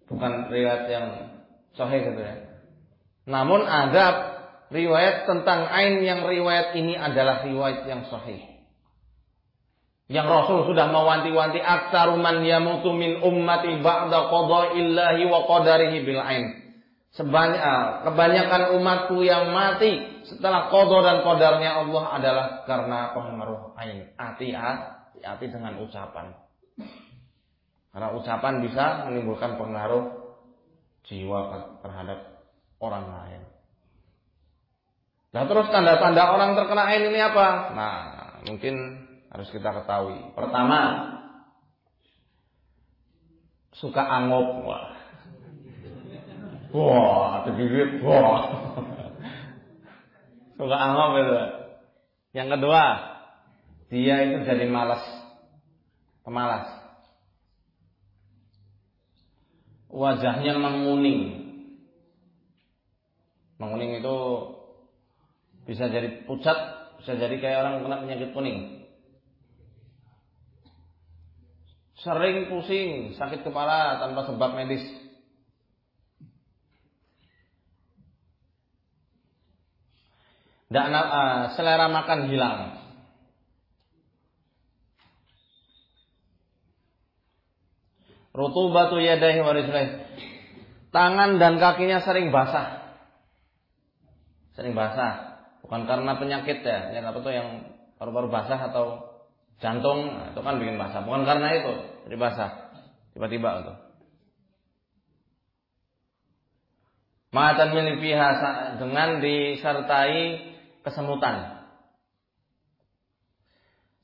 bukan riwayat yang sahih gitu ya. Namun ada riwayat tentang ain yang riwayat ini adalah riwayat yang sahih. Yang Rasul sudah mewanti-wanti aksaruman yamutu min ummati ba'da qada'illahi wa qadarihi bil ain. Sebanyak, ah, kebanyakan umatku yang mati setelah kodor dan kodarnya Allah adalah karena pengaruh ain. Hati-hati dengan ucapan. Karena ucapan bisa menimbulkan pengaruh jiwa terhadap orang lain. Nah terus tanda-tanda orang terkena ain ini apa? Nah mungkin harus kita ketahui. Pertama, suka angop. Wah, Wah, tergigit. Wah. Suka angop itu. Yang kedua, dia itu jadi malas. Pemalas. Wajahnya menguning. Menguning itu bisa jadi pucat, bisa jadi kayak orang kena penyakit kuning. Sering pusing, sakit kepala tanpa sebab medis. Dan eh, selera makan hilang. Rutubatu yadaihi wa Tangan dan kakinya sering basah. Sering basah. Bukan karena penyakit ya, yang apa tuh yang paru-paru basah atau jantung itu kan bikin basah. Bukan karena itu, jadi basah. Tiba-tiba itu. Matan milifiha dengan disertai kesemutan.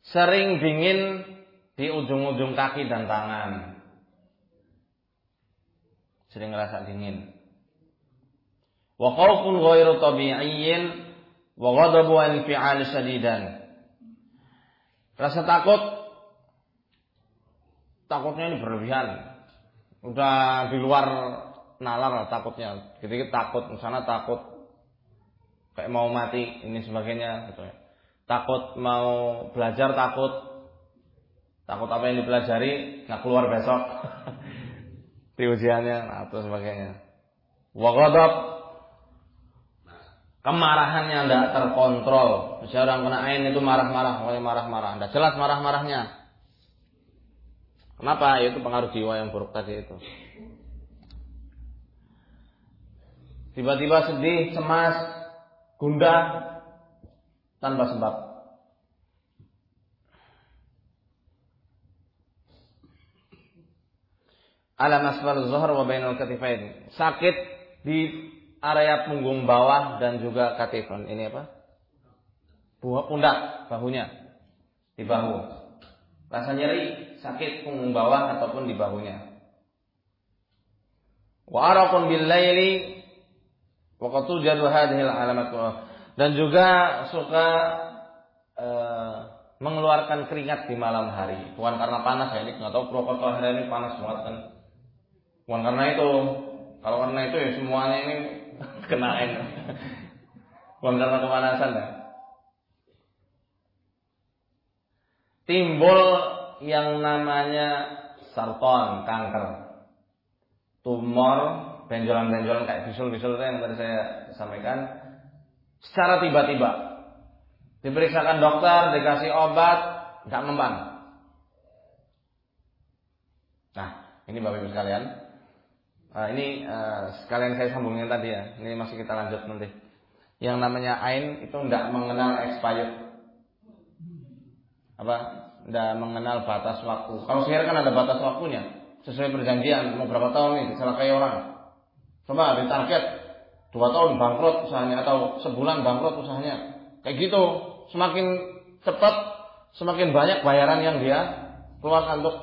Sering dingin di ujung-ujung kaki dan tangan. Sering ngerasa dingin. Wa khawfun ghairu tabi'iyyin wa ghadabu fi'al syadidan. Rasa takut takutnya ini berlebihan. Udah di luar nalar takutnya. Jadi takut, misalnya takut kayak mau mati ini sebagainya gitu ya. Takut mau belajar takut takut apa yang dipelajari nggak keluar besok *laughs* di ujiannya atau sebagainya. Wagadab kemarahannya tidak terkontrol. Misalnya orang kena ain itu marah-marah, mulai marah-marah. Tidak jelas marah-marahnya. Kenapa? Itu pengaruh jiwa yang buruk tadi itu. Tiba-tiba sedih, cemas, gundah tanpa sebab. Alam asfal zuhar wa bainal katifain. Sakit di area punggung bawah dan juga katifan. Ini apa? Buah pundak, bahunya. Di bahu. Rasa nyeri, sakit punggung bawah ataupun di bahunya. Wa araqun bil laili Waktu jadu hadhil alamat dan juga suka uh, mengeluarkan keringat di malam hari. Bukan karena panas ya ini nggak tahu protokol hari ini panas banget kan. Bukan karena itu. Kalau karena itu ya semuanya ini *laughs* kenain. Bukan karena kepanasan ya. Timbul yang namanya sarton, kanker, tumor benjolan-benjolan kayak bisul-bisul itu yang tadi saya sampaikan secara tiba-tiba diperiksakan dokter dikasih obat nggak mempan nah Ini Bapak Ibu sekalian. Nah, ini uh, sekalian saya sambungin tadi ya. Ini masih kita lanjut nanti. Yang namanya ain itu tidak mengenal expired. Apa? Tidak mengenal batas waktu. Kalau sihir kan ada batas waktunya. Sesuai perjanjian mau berapa tahun nih diselakai orang. Coba ditarget dua tahun bangkrut usahanya atau sebulan bangkrut usahanya. Kayak gitu. Semakin cepat, semakin banyak bayaran yang dia keluarkan untuk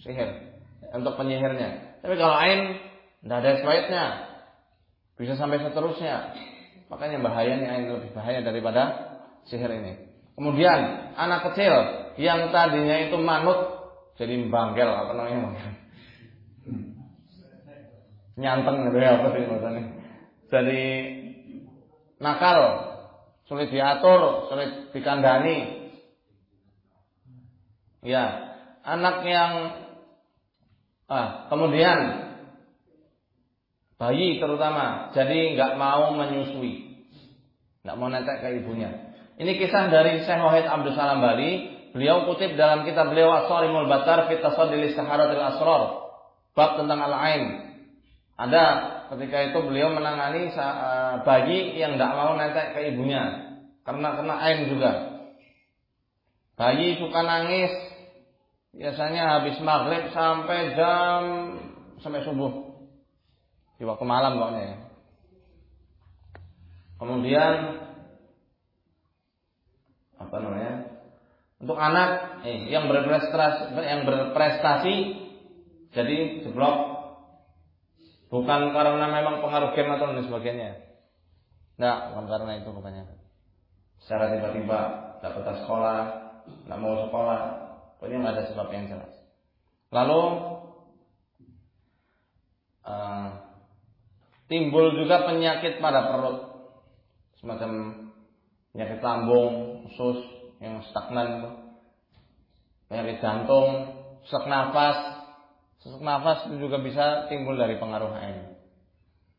sihir, untuk penyihirnya. Tapi kalau ain tidak ada expirednya, bisa sampai seterusnya. Makanya bahayanya ain lebih bahaya daripada sihir ini. Kemudian anak kecil yang tadinya itu manut jadi banggel apa namanya nyanteng gitu ya apa sih maksudnya. Jadi nakal, sulit diatur, sulit dikandani. Ya, anak yang ah, kemudian bayi terutama jadi nggak mau menyusui, nggak mau netek ke ibunya. Ini kisah dari Syekh Wahid Abdul Salam Bali. Beliau kutip dalam kitab beliau As-Sarimul Batar fi Tasaddil Istiharatil Asrar. Bab tentang al-ain. Ada ketika itu beliau menangani eh, bayi yang tidak mau netek ke ibunya karena kena ain juga. Bayi suka nangis biasanya habis maghrib sampai jam sampai subuh di waktu malam pokoknya ya. Kemudian apa namanya? Untuk anak eh, yang berprestasi yang berprestasi jadi jeblok bukan karena memang pengaruh game atau dan sebagainya. Nah, bukan karena itu pokoknya. Secara tiba-tiba tidak betah sekolah, tidak mau sekolah, Pokoknya nggak ada sebab yang jelas. Lalu uh, timbul juga penyakit pada perut, semacam penyakit lambung, usus yang stagnan, penyakit jantung, sesak nafas, sesak nafas itu juga bisa timbul dari pengaruh air.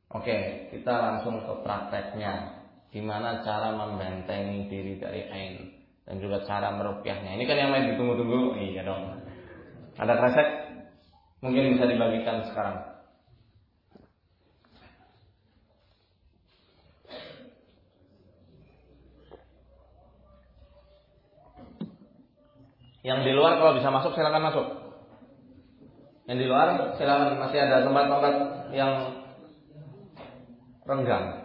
Oke, kita langsung ke prakteknya. Gimana cara membentengi diri dari air? dan juga cara merupiahnya. Ini kan yang lain ditunggu-tunggu. Iya dong. Ada kresek? Mungkin bisa dibagikan sekarang. Yang di luar kalau bisa masuk silakan masuk. Yang di luar silakan masih ada tempat-tempat yang renggang.